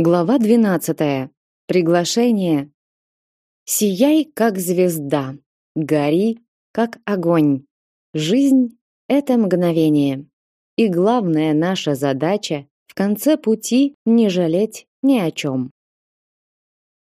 Глава 12. Приглашение. Сияй как звезда, гори как огонь. Жизнь это мгновение. И главная наша задача в конце пути не жалеть ни о чем.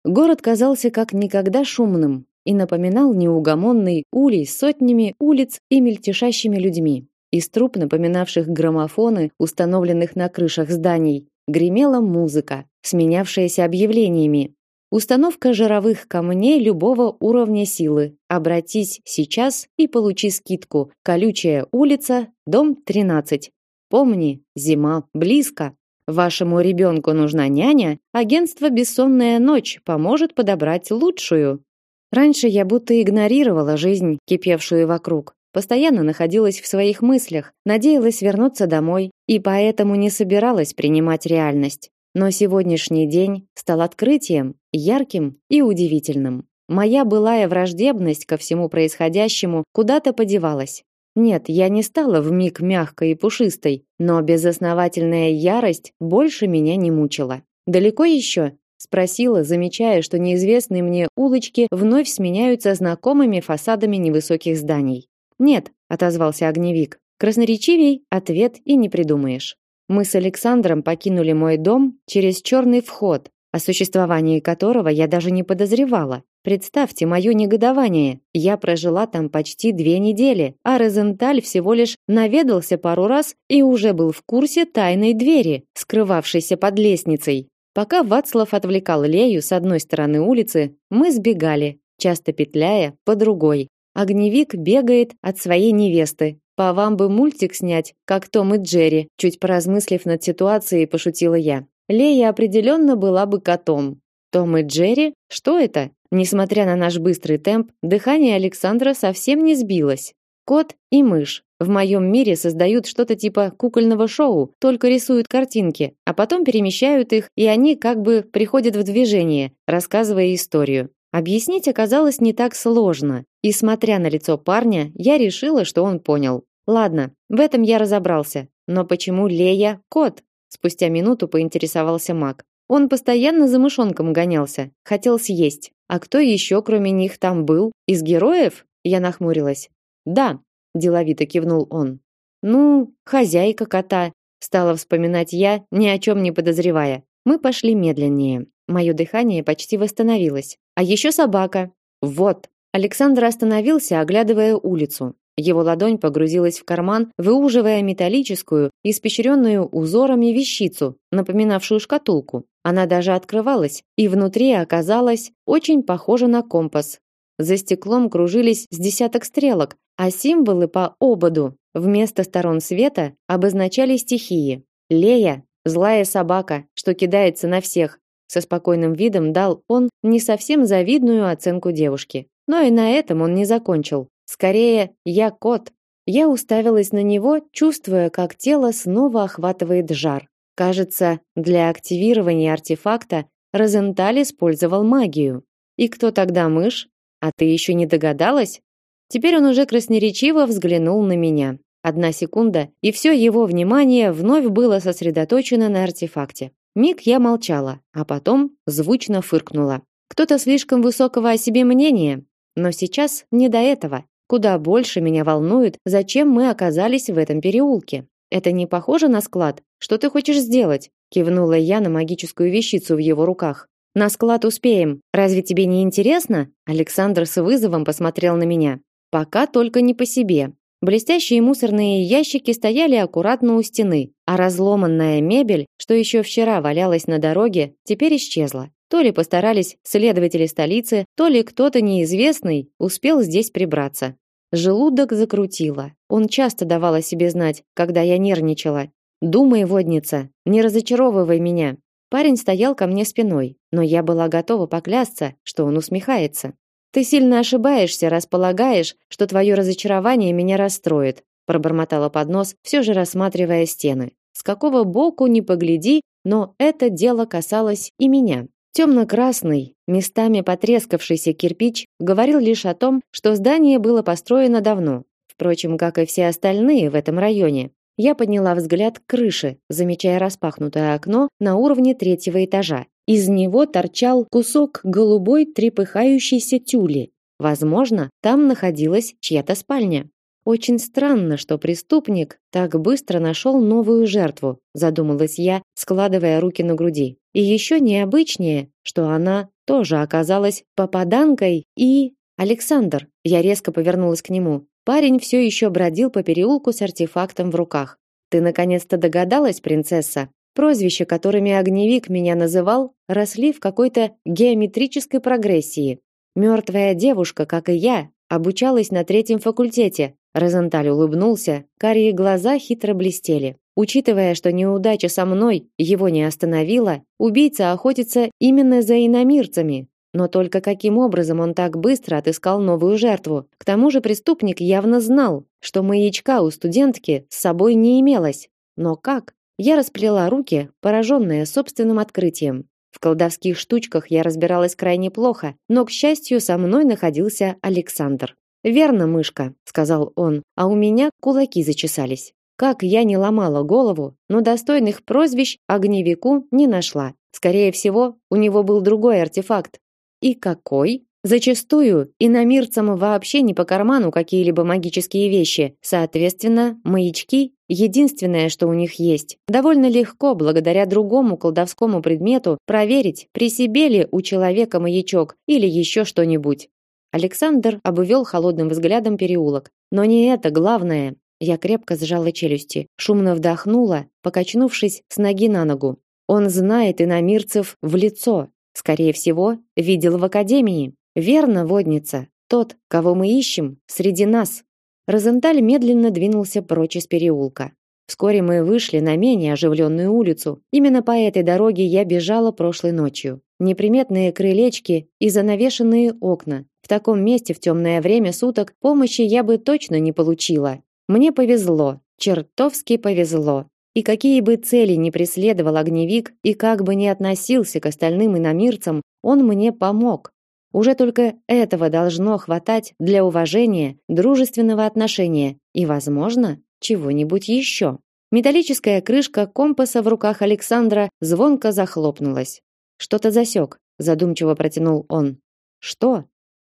Город казался как никогда шумным и напоминал неугомонный улей с сотнями улиц и мельтешащими людьми. Из труб, напоминавших граммофоны, установленных на крышах зданий, гремела музыка, сменявшаяся объявлениями. Установка жировых камней любого уровня силы. Обратись сейчас и получи скидку. Колючая улица, дом 13. Помни, зима близко. Вашему ребенку нужна няня, агентство Бессонная ночь поможет подобрать лучшую. Раньше я будто игнорировала жизнь, кипевшую вокруг постоянно находилась в своих мыслях, надеялась вернуться домой и поэтому не собиралась принимать реальность. Но сегодняшний день стал открытием, ярким и удивительным. Моя былая враждебность ко всему происходящему куда-то подевалась. Нет, я не стала вмиг мягкой и пушистой, но безосновательная ярость больше меня не мучила. Далеко еще? спросила, замечая, что неизвестные мне улочки вновь сменяются знакомыми фасадами невысоких зданий. Нет, отозвался огневик. Красноречивей ответ и не придумаешь. Мы с Александром покинули мой дом через черный вход, о существовании которого я даже не подозревала. Представьте мое негодование. Я прожила там почти две недели, а Розенталь всего лишь наведался пару раз и уже был в курсе тайной двери, скрывавшейся под лестницей. Пока Вацлав отвлекал Лею с одной стороны улицы, мы сбегали, часто петляя по другой. Огневик бегает от своей невесты. По вам бы мультик снять, как Том и Джерри, чуть поразмыслив над ситуацией, пошутила я. Лея определенно была бы котом. Том и Джерри? Что это? Несмотря на наш быстрый темп, дыхание Александра совсем не сбилось. Кот и мышь в моем мире создают что-то типа кукольного шоу, только рисуют картинки, а потом перемещают их, и они как бы приходят в движение, рассказывая историю. Объяснить оказалось не так сложно, и смотря на лицо парня, я решила, что он понял. Ладно, в этом я разобрался. Но почему Лея кот? Спустя минуту поинтересовался Мак. Он постоянно за мышонком гонялся, хотел съесть. А кто еще, кроме них, там был? Из героев? Я нахмурилась. Да, деловито кивнул он. Ну, хозяйка кота, стала вспоминать я, ни о чем не подозревая. Мы пошли медленнее. Мое дыхание почти восстановилось. А еще собака. Вот. Александр остановился, оглядывая улицу. Его ладонь погрузилась в карман, выуживая металлическую, испещренную узорами вещицу, напоминавшую шкатулку. Она даже открывалась, и внутри оказалась очень похожа на компас. За стеклом кружились с десяток стрелок, а символы по ободу вместо сторон света обозначали стихии. Лея злая собака, что кидается на всех, со спокойным видом дал он не совсем завидную оценку девушке. Но и на этом он не закончил. Скорее, я кот. Я уставилась на него, чувствуя, как тело снова охватывает жар. Кажется, для активирования артефакта Розенталь использовал магию. И кто тогда мышь? А ты еще не догадалась? Теперь он уже красноречиво взглянул на меня. Одна секунда, и все его внимание вновь было сосредоточено на артефакте. Миг я молчала, а потом звучно фыркнула. Кто-то слишком высокого о себе мнения, но сейчас не до этого. Куда больше меня волнует, зачем мы оказались в этом переулке. Это не похоже на склад? Что ты хочешь сделать? кивнула я на магическую вещицу в его руках. На склад успеем. Разве тебе не интересно? Александр с вызовом посмотрел на меня. Пока только не по себе. Блестящие мусорные ящики стояли аккуратно у стены, а разломанная мебель, что еще вчера валялась на дороге, теперь исчезла. То ли постарались следователи столицы, то ли кто-то неизвестный успел здесь прибраться. Желудок закрутило. Он часто давал о себе знать, когда я нервничала. «Думай, водница, не разочаровывай меня». Парень стоял ко мне спиной, но я была готова поклясться, что он усмехается. Ты сильно ошибаешься, располагаешь, что твое разочарование меня расстроит, пробормотала под нос, все же рассматривая стены. С какого боку ни погляди, но это дело касалось и меня. Темно-красный, местами потрескавшийся кирпич говорил лишь о том, что здание было построено давно, впрочем, как и все остальные в этом районе. Я подняла взгляд к крыше, замечая распахнутое окно на уровне третьего этажа. Из него торчал кусок голубой трепыхающейся тюли. Возможно, там находилась чья-то спальня. Очень странно, что преступник так быстро нашел новую жертву, задумалась я, складывая руки на груди. И еще необычнее, что она тоже оказалась попаданкой и Александр. Я резко повернулась к нему. Парень все еще бродил по переулку с артефактом в руках. Ты наконец-то догадалась, принцесса? Прозвища, которыми огневик меня называл, росли в какой-то геометрической прогрессии. Мертвая девушка, как и я, обучалась на третьем факультете. Розенталь улыбнулся, карие глаза хитро блестели. Учитывая, что неудача со мной его не остановила, убийца охотится именно за иномирцами. Но только каким образом он так быстро отыскал новую жертву? К тому же преступник явно знал, что маячка у студентки с собой не имелось. Но как? Я расплела руки, пораженная собственным открытием. В колдовских штучках я разбиралась крайне плохо, но к счастью, со мной находился Александр. "Верно, мышка", сказал он, а у меня кулаки зачесались. Как я не ломала голову, но достойных прозвищ огневику не нашла. Скорее всего, у него был другой артефакт. И какой? Зачастую иномирцам вообще не по карману какие-либо магические вещи. Соответственно, маячки единственное, что у них есть. Довольно легко, благодаря другому колдовскому предмету, проверить, при себе ли у человека маячок или еще что-нибудь. Александр обвел холодным взглядом переулок. Но не это главное. Я крепко сжала челюсти, шумно вдохнула, покачнувшись с ноги на ногу. Он знает иномирцев в лицо. Скорее всего, видел в академии. Верно, водница. Тот, кого мы ищем, среди нас. Розенталь медленно двинулся прочь из переулка. Вскоре мы вышли на менее оживленную улицу. Именно по этой дороге я бежала прошлой ночью. Неприметные крылечки и занавешенные окна. В таком месте в темное время суток помощи я бы точно не получила. Мне повезло, чертовски повезло. И какие бы цели ни преследовал огневик и как бы ни относился к остальным иномирцам, он мне помог. Уже только этого должно хватать для уважения, дружественного отношения и, возможно, чего-нибудь еще. Металлическая крышка компаса в руках Александра звонко захлопнулась. Что-то засек, задумчиво протянул он. Что?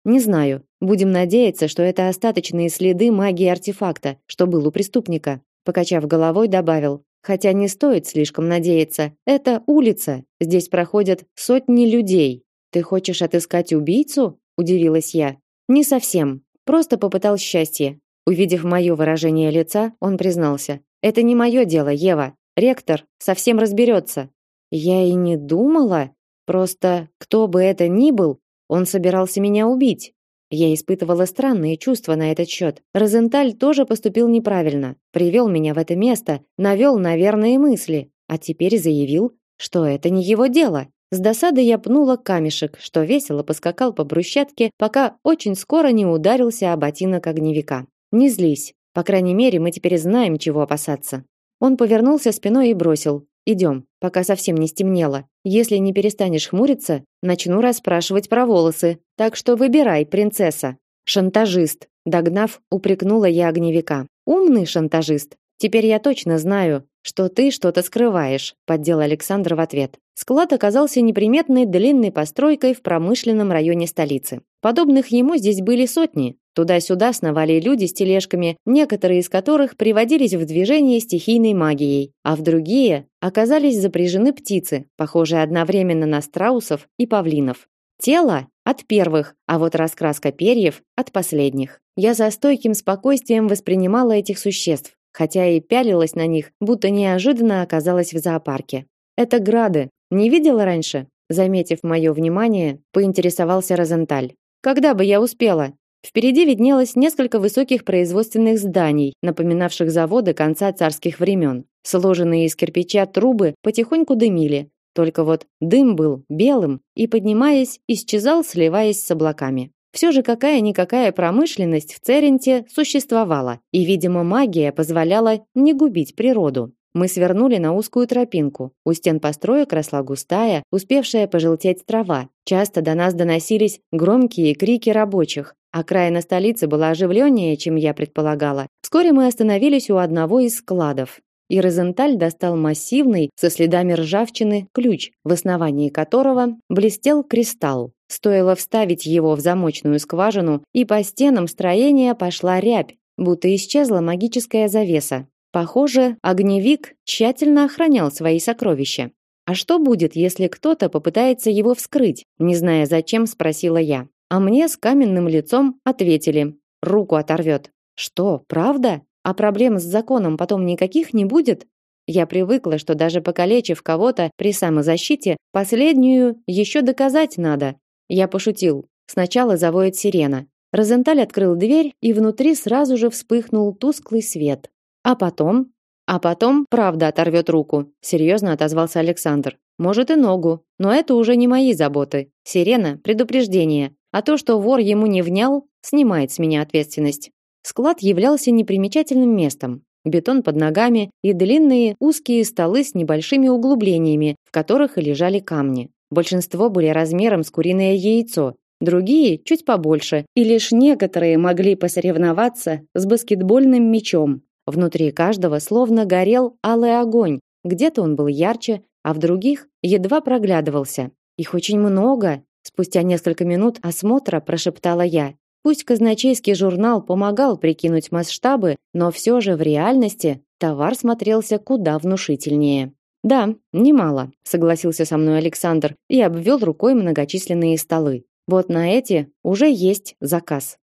Не знаю. Будем надеяться, что это остаточные следы магии артефакта, что был у преступника. Покачав головой, добавил: хотя не стоит слишком надеяться. Это улица. Здесь проходят сотни людей. Ты хочешь отыскать убийцу? удивилась я. Не совсем. Просто попытал счастье. Увидев мое выражение лица, он признался: "Это не мое дело, Ева. Ректор совсем разберется». Я и не думала, просто кто бы это ни был, он собирался меня убить. Я испытывала странные чувства на этот счет. Розенталь тоже поступил неправильно. Привел меня в это место, навел на верные мысли, а теперь заявил, что это не его дело. С досады я пнула камешек, что весело поскакал по брусчатке, пока очень скоро не ударился о ботинок огневика. Не злись. По крайней мере, мы теперь знаем, чего опасаться. Он повернулся спиной и бросил: "Идем, пока совсем не стемнело. Если не перестанешь хмуриться, начну расспрашивать про волосы. Так что выбирай, принцесса". Шантажист, догнав, упрекнула я огневика. Умный шантажист. Теперь я точно знаю, что ты что-то скрываешь, поддел Александр в ответ. Склад оказался неприметной длинной постройкой в промышленном районе столицы. Подобных ему здесь были сотни. Туда-сюда сновали люди с тележками, некоторые из которых приводились в движение стихийной магией, а в другие оказались запряжены птицы, похожие одновременно на страусов и павлинов. Тело от первых, а вот раскраска перьев от последних. Я за стойким спокойствием воспринимала этих существ, хотя и пялилась на них, будто неожиданно оказалась в зоопарке. Это грады. Не видела раньше? Заметив мое внимание, поинтересовался Розенталь. Когда бы я успела? Впереди виднелось несколько высоких производственных зданий, напоминавших заводы конца царских времен. Сложенные из кирпича трубы потихоньку дымили, только вот дым был белым и, поднимаясь, исчезал, сливаясь с облаками. Все же какая-никакая промышленность в Церенте существовала, и, видимо, магия позволяла не губить природу. Мы свернули на узкую тропинку. У стен построек росла густая, успевшая пожелтеть трава. Часто до нас доносились громкие крики рабочих, Окраина столицы была оживленнее, чем я предполагала. Вскоре мы остановились у одного из складов. И Розенталь достал массивный, со следами ржавчины, ключ, в основании которого блестел кристалл. Стоило вставить его в замочную скважину, и по стенам строения пошла рябь, будто исчезла магическая завеса. Похоже, огневик тщательно охранял свои сокровища. А что будет, если кто-то попытается его вскрыть? Не зная зачем, спросила я. А мне с каменным лицом ответили: руку оторвет. Что, правда? А проблем с законом потом никаких не будет? Я привыкла, что даже покалечив кого-то при самозащите, последнюю еще доказать надо. Я пошутил. Сначала завоет сирена. Розенталь открыл дверь, и внутри сразу же вспыхнул тусклый свет. А потом, а потом правда оторвет руку, серьезно отозвался Александр. Может и ногу, но это уже не мои заботы. Сирена предупреждение, а то, что вор ему не внял, снимает с меня ответственность. Склад являлся непримечательным местом. Бетон под ногами и длинные узкие столы с небольшими углублениями, в которых и лежали камни. Большинство были размером с куриное яйцо, другие чуть побольше, и лишь некоторые могли посоревноваться с баскетбольным мячом. Внутри каждого словно горел алый огонь. Где-то он был ярче, а в других едва проглядывался. Их очень много. Спустя несколько минут осмотра прошептала я. Пусть казначейский журнал помогал прикинуть масштабы, но все же в реальности товар смотрелся куда внушительнее. Да, немало, согласился со мной Александр и обвел рукой многочисленные столы. Вот на эти уже есть заказ.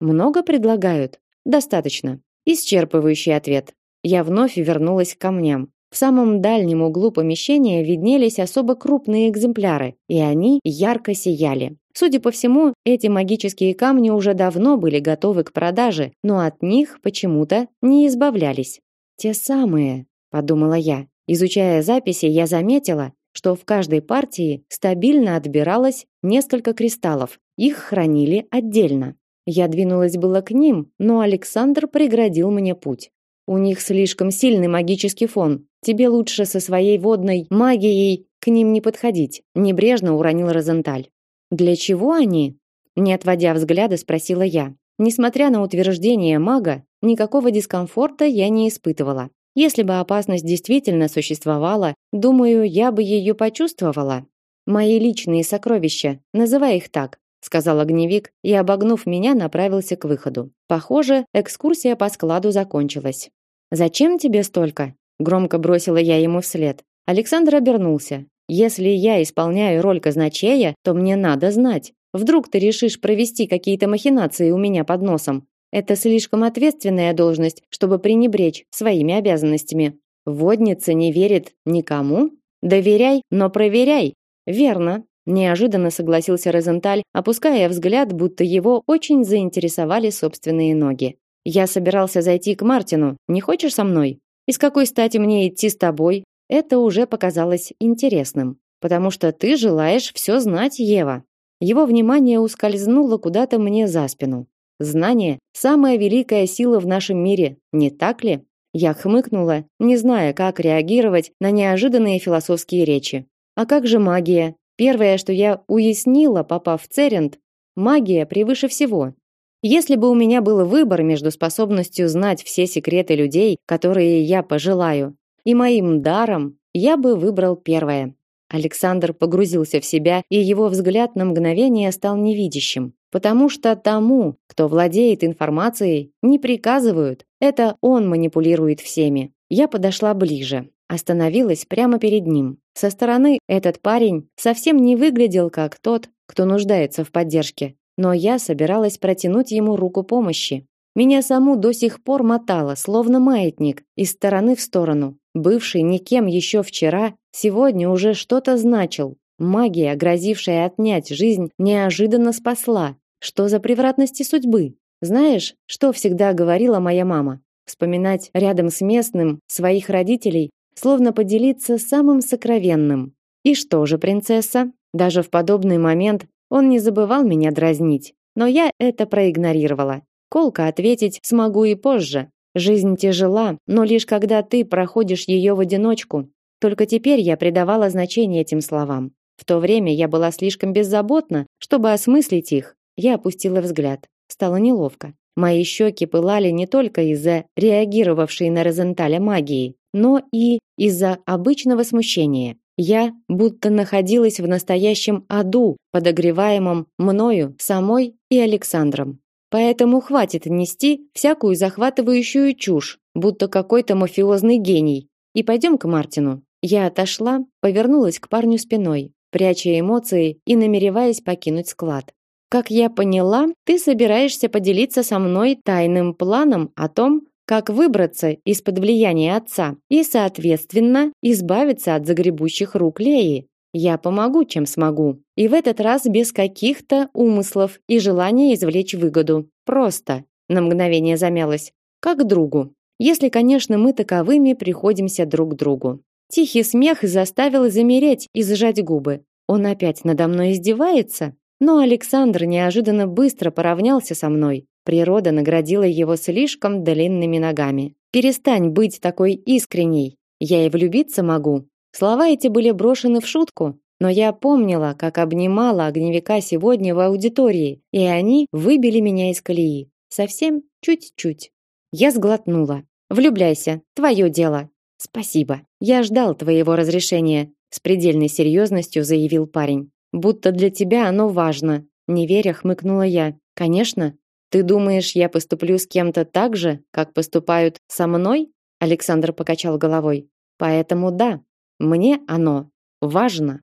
Много предлагают? Достаточно. Исчерпывающий ответ. Я вновь вернулась к камням. В самом дальнем углу помещения виднелись особо крупные экземпляры, и они ярко сияли. Судя по всему, эти магические камни уже давно были готовы к продаже, но от них почему-то не избавлялись. Те самые, подумала я. Изучая записи, я заметила, что в каждой партии стабильно отбиралось несколько кристаллов. Их хранили отдельно. Я двинулась было к ним, но Александр преградил мне путь. У них слишком сильный магический фон. Тебе лучше со своей водной магией к ним не подходить, небрежно уронил Розенталь. Для чего они? Не отводя взгляда, спросила я. Несмотря на утверждение мага, никакого дискомфорта я не испытывала. Если бы опасность действительно существовала, думаю, я бы ее почувствовала. Мои личные сокровища, называй их так, сказал огневик и обогнув меня, направился к выходу. Похоже, экскурсия по складу закончилась. Зачем тебе столько? громко бросила я ему вслед. Александр обернулся. Если я исполняю роль казначея, то мне надо знать. Вдруг ты решишь провести какие-то махинации у меня под носом. Это слишком ответственная должность, чтобы пренебречь своими обязанностями. Водница не верит никому? Доверяй, но проверяй. Верно, Неожиданно согласился Розенталь, опуская взгляд, будто его очень заинтересовали собственные ноги. Я собирался зайти к Мартину. Не хочешь со мной? И с какой стати мне идти с тобой? Это уже показалось интересным, потому что ты желаешь все знать, Ева. Его внимание ускользнуло куда-то мне за спину. Знание самая великая сила в нашем мире, не так ли? Я хмыкнула, не зная, как реагировать на неожиданные философские речи. А как же магия? Первое, что я уяснила, попав в Церент, магия превыше всего. Если бы у меня был выбор между способностью знать все секреты людей, которые я пожелаю, и моим даром, я бы выбрал первое. Александр погрузился в себя, и его взгляд на мгновение стал невидящим, потому что тому, кто владеет информацией, не приказывают. Это он манипулирует всеми. Я подошла ближе, остановилась прямо перед ним. Со стороны этот парень совсем не выглядел как тот, кто нуждается в поддержке, но я собиралась протянуть ему руку помощи. Меня саму до сих пор мотало, словно маятник, из стороны в сторону. Бывший никем еще вчера, сегодня уже что-то значил. Магия, грозившая отнять жизнь, неожиданно спасла. Что за превратности судьбы? Знаешь, что всегда говорила моя мама? Вспоминать рядом с местным своих родителей словно поделиться самым сокровенным. И что же, принцесса? Даже в подобный момент он не забывал меня дразнить, но я это проигнорировала. Колко ответить смогу и позже. Жизнь тяжела, но лишь когда ты проходишь ее в одиночку. Только теперь я придавала значение этим словам. В то время я была слишком беззаботна, чтобы осмыслить их. Я опустила взгляд. Стало неловко. Мои щеки пылали не только из-за реагировавшей на Розенталя магии, но и из-за обычного смущения. Я будто находилась в настоящем аду, подогреваемом мною самой и Александром. Поэтому хватит нести всякую захватывающую чушь, будто какой-то мафиозный гений. И пойдем к Мартину. Я отошла, повернулась к парню спиной, пряча эмоции и намереваясь покинуть склад. Как я поняла, ты собираешься поделиться со мной тайным планом о том, как выбраться из-под влияния отца и, соответственно, избавиться от загребущих рук Леи. Я помогу, чем смогу. И в этот раз без каких-то умыслов и желания извлечь выгоду. Просто. На мгновение замялась. Как другу. Если, конечно, мы таковыми приходимся друг другу. Тихий смех заставил замереть и сжать губы. Он опять надо мной издевается? Но Александр неожиданно быстро поравнялся со мной. Природа наградила его слишком длинными ногами. Перестань быть такой искренней. Я и влюбиться могу. Слова эти были брошены в шутку, но я помнила, как обнимала огневика сегодня в аудитории, и они выбили меня из колеи. Совсем чуть-чуть. Я сглотнула. Влюбляйся, твое дело. Спасибо. Я ждал твоего разрешения, с предельной серьезностью заявил парень. Будто для тебя оно важно. Не веря, хмыкнула я. Конечно. Ты думаешь, я поступлю с кем-то так же, как поступают со мной? Александр покачал головой. Поэтому да, мне оно важно.